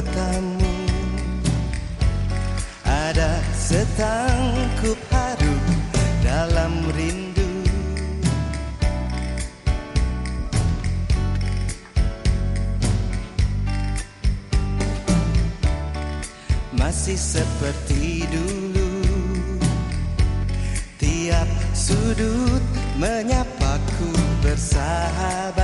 buat kamu. Ada setangkup haru dalam rindu. Masih seperti dulu. Tiap sudut menyapaku bersahabat.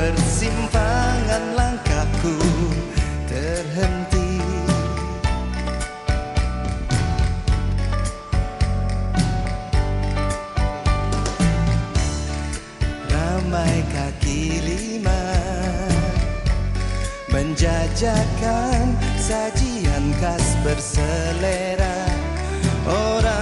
Persimpangan langkahku terhenti. Ramai kaki lima Menjajakan sajian khas berselera Ahora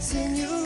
Senhor.